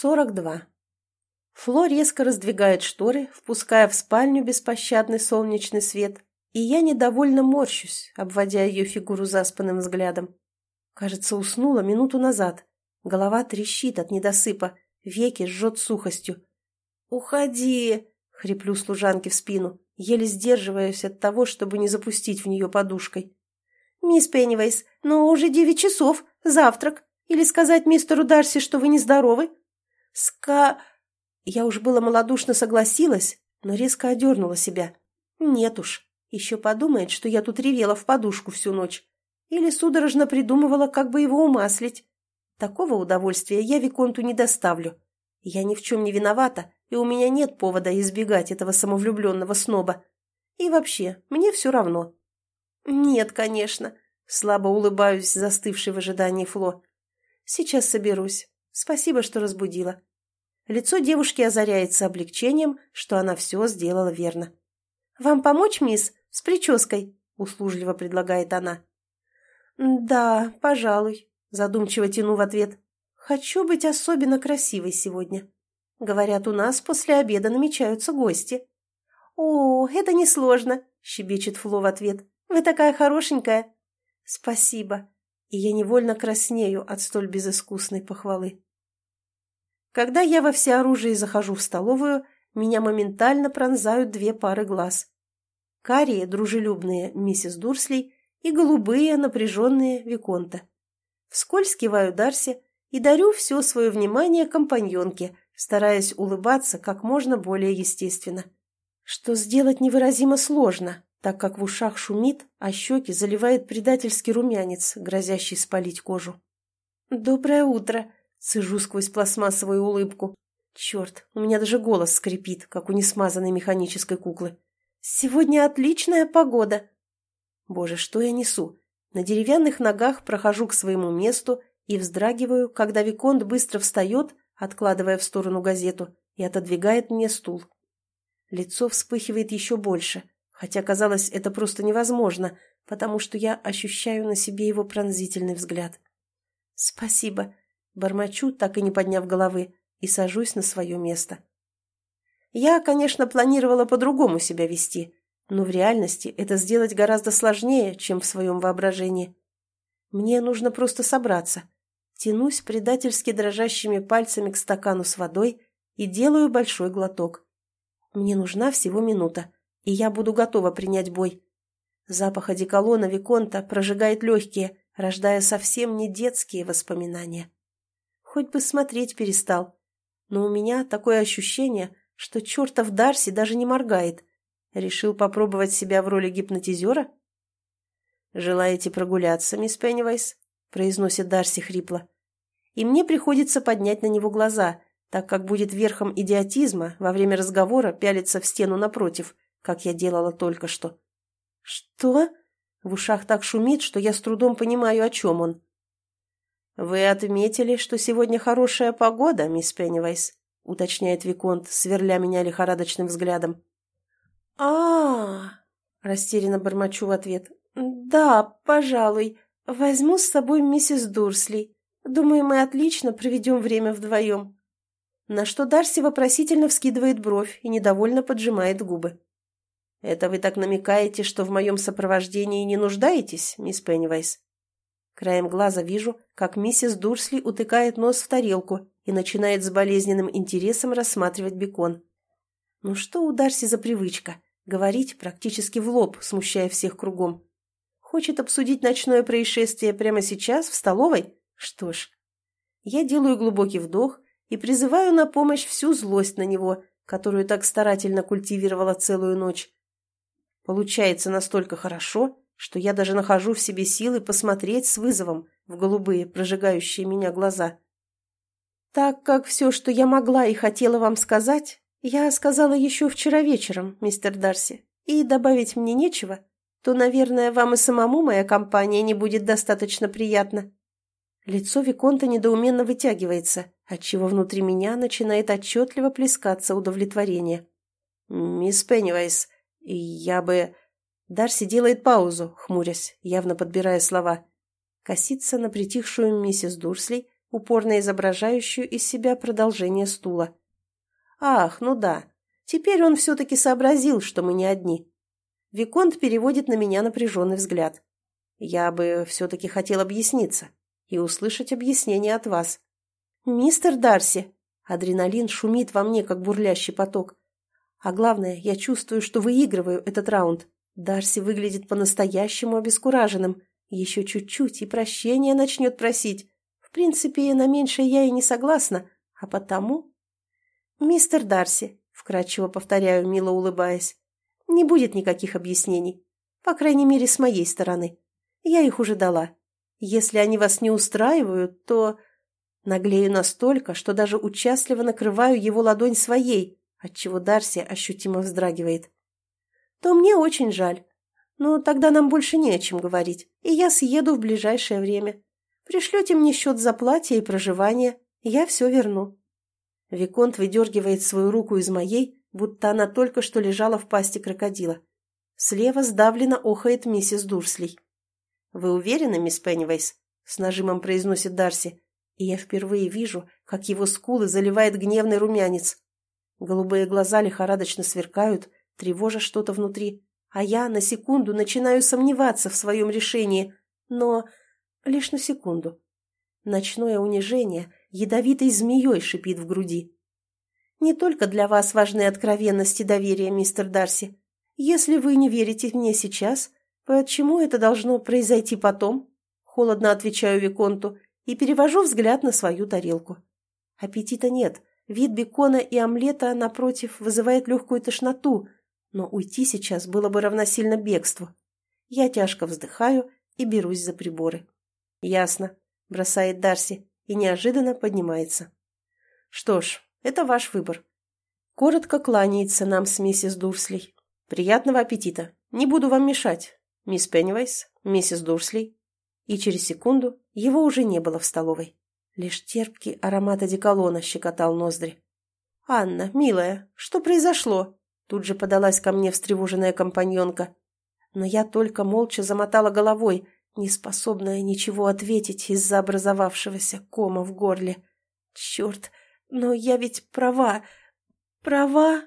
42. Фло резко раздвигает шторы, впуская в спальню беспощадный солнечный свет, и я недовольно морщусь, обводя ее фигуру заспанным взглядом. Кажется, уснула минуту назад. Голова трещит от недосыпа, веки жжет сухостью. «Уходи!» — хриплю служанке в спину, еле сдерживаясь от того, чтобы не запустить в нее подушкой. «Мисс Пеннивейс, но уже девять часов, завтрак. Или сказать мистеру Дарси, что вы нездоровы?» «Ска...» Я уж было малодушно согласилась, но резко одернула себя. «Нет уж, еще подумает, что я тут ревела в подушку всю ночь. Или судорожно придумывала, как бы его умаслить. Такого удовольствия я Виконту не доставлю. Я ни в чем не виновата, и у меня нет повода избегать этого самовлюбленного сноба. И вообще, мне все равно». «Нет, конечно», — слабо улыбаюсь, застывшей в ожидании Фло. «Сейчас соберусь. Спасибо, что разбудила. Лицо девушки озаряется облегчением, что она все сделала верно. «Вам помочь, мисс, с прической?» – услужливо предлагает она. «Да, пожалуй», – задумчиво тяну в ответ. «Хочу быть особенно красивой сегодня. Говорят, у нас после обеда намечаются гости». «О, это несложно», – щебечет Фло в ответ. «Вы такая хорошенькая». «Спасибо», и я невольно краснею от столь безыскусной похвалы. Когда я во всеоружии захожу в столовую, меня моментально пронзают две пары глаз. Карие, дружелюбные, миссис Дурсли, и голубые, напряженные, Виконта. Вскользь киваю Дарси и дарю все свое внимание компаньонке, стараясь улыбаться как можно более естественно. Что сделать невыразимо сложно, так как в ушах шумит, а щеки заливает предательский румянец, грозящий спалить кожу. «Доброе утро!» — цежу сквозь пластмассовую улыбку. «Черт, у меня даже голос скрипит, как у несмазанной механической куклы. Сегодня отличная погода!» Боже, что я несу? На деревянных ногах прохожу к своему месту и вздрагиваю, когда Виконт быстро встает, откладывая в сторону газету, и отодвигает мне стул. Лицо вспыхивает еще больше, хотя, казалось, это просто невозможно, потому что я ощущаю на себе его пронзительный взгляд. «Спасибо», — бормочу, так и не подняв головы, и сажусь на свое место. Я, конечно, планировала по-другому себя вести, но в реальности это сделать гораздо сложнее, чем в своем воображении. Мне нужно просто собраться. Тянусь предательски дрожащими пальцами к стакану с водой и делаю большой глоток. Мне нужна всего минута и я буду готова принять бой. Запах одеколона Виконта прожигает легкие, рождая совсем не детские воспоминания. Хоть бы смотреть перестал. Но у меня такое ощущение, что чертов Дарси даже не моргает. Решил попробовать себя в роли гипнотизера? «Желаете прогуляться, мисс Пеннивайс?» — произносит Дарси хрипло. И мне приходится поднять на него глаза, так как будет верхом идиотизма во время разговора пялиться в стену напротив, как я делала только что. «Что?» В ушах так шумит, что я с трудом понимаю, о чем он. «Вы отметили, что сегодня хорошая погода, мисс Пеннивайс?» — уточняет Виконт, сверля меня лихорадочным взглядом. а, растерянно бормочу в ответ. «Да, пожалуй. Возьму с собой миссис Дурсли. Думаю, мы отлично проведем время вдвоем». На что Дарси вопросительно вскидывает бровь и недовольно поджимает губы. «Это вы так намекаете, что в моем сопровождении не нуждаетесь, мисс Пеннивайс?» Краем глаза вижу, как миссис Дурсли утыкает нос в тарелку и начинает с болезненным интересом рассматривать бекон. Ну что у Дарси за привычка? Говорить практически в лоб, смущая всех кругом. Хочет обсудить ночное происшествие прямо сейчас, в столовой? Что ж, я делаю глубокий вдох и призываю на помощь всю злость на него, которую так старательно культивировала целую ночь. Получается настолько хорошо, что я даже нахожу в себе силы посмотреть с вызовом в голубые, прожигающие меня глаза. Так как все, что я могла и хотела вам сказать, я сказала еще вчера вечером, мистер Дарси, и добавить мне нечего, то, наверное, вам и самому моя компания не будет достаточно приятна. Лицо Виконта недоуменно вытягивается, отчего внутри меня начинает отчетливо плескаться удовлетворение. «Мисс Пеннивайс, я бы...» Дарси делает паузу, хмурясь, явно подбирая слова. Косится на притихшую миссис Дурсли, упорно изображающую из себя продолжение стула. «Ах, ну да, теперь он все-таки сообразил, что мы не одни». Виконт переводит на меня напряженный взгляд. «Я бы все-таки хотел объясниться и услышать объяснение от вас». «Мистер Дарси!» Адреналин шумит во мне, как бурлящий поток. А главное, я чувствую, что выигрываю этот раунд. Дарси выглядит по-настоящему обескураженным. Еще чуть-чуть, и прощения начнет просить. В принципе, на меньшее я и не согласна, а потому... «Мистер Дарси», — вкратчиво повторяю, мило улыбаясь, — «не будет никаких объяснений. По крайней мере, с моей стороны. Я их уже дала. Если они вас не устраивают, то...» Наглею настолько, что даже участливо накрываю его ладонь своей, отчего Дарси ощутимо вздрагивает. «То мне очень жаль. Но тогда нам больше не о чем говорить, и я съеду в ближайшее время. Пришлете мне счет за платье и проживание, я все верну». Виконт выдергивает свою руку из моей, будто она только что лежала в пасти крокодила. Слева сдавленно охает миссис Дурслей. «Вы уверены, мисс Пеннивейс?» — с нажимом произносит Дарси и я впервые вижу, как его скулы заливает гневный румянец. Голубые глаза лихорадочно сверкают, тревожа что-то внутри, а я на секунду начинаю сомневаться в своем решении, но лишь на секунду. Ночное унижение ядовитой змеей шипит в груди. Не только для вас важны откровенность и доверие, мистер Дарси. Если вы не верите мне сейчас, почему это должно произойти потом? Холодно отвечаю Виконту и перевожу взгляд на свою тарелку. Аппетита нет, вид бекона и омлета, напротив, вызывает легкую тошноту, но уйти сейчас было бы равносильно бегству. Я тяжко вздыхаю и берусь за приборы. «Ясно», — бросает Дарси и неожиданно поднимается. «Что ж, это ваш выбор». Коротко кланяется нам с миссис Дурслей. «Приятного аппетита. Не буду вам мешать. Мисс Пеннивайс, миссис Дурслей, и через секунду его уже не было в столовой. Лишь терпкий аромат одеколона щекотал ноздри. «Анна, милая, что произошло?» Тут же подалась ко мне встревоженная компаньонка. Но я только молча замотала головой, не способная ничего ответить из-за образовавшегося кома в горле. «Черт, но я ведь права, права!»